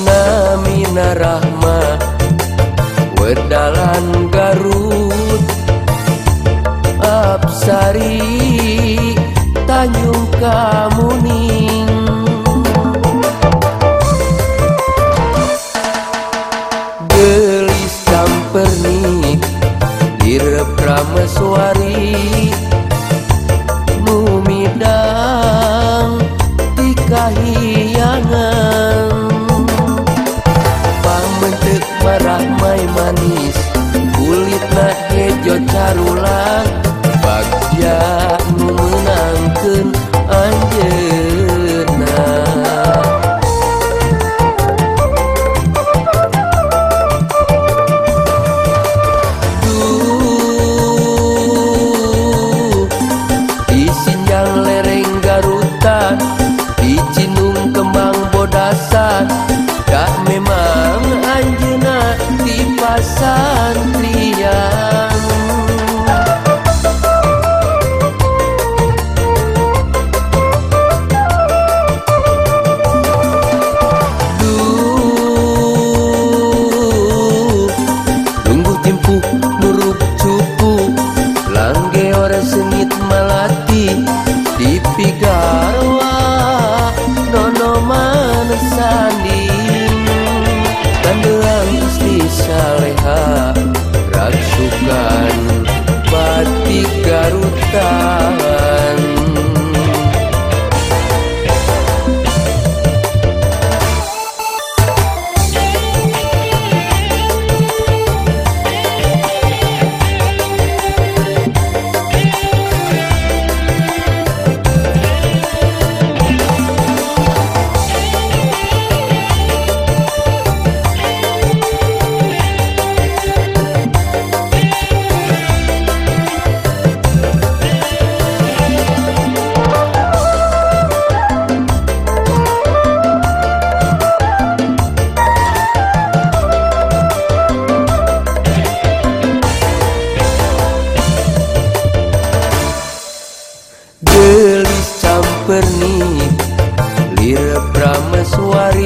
Namina Rahma. Wedalan Garut Apsari Tanjung Kamuning. Gelis Sampernik Direp Rameswari Numidang Dikahi manis kulitna hejo carulang. Bagja nu meunangkeun anjeunna Duh di Sinjang lereng Garuta di Cinung Kembang Bodasan. Dah memang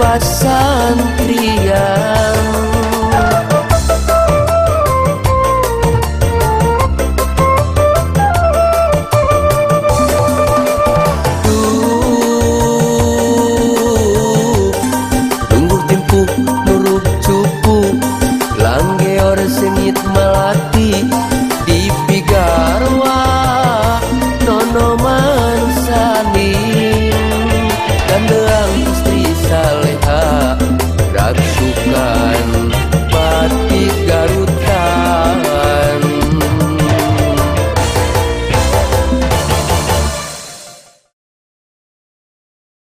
empat santriya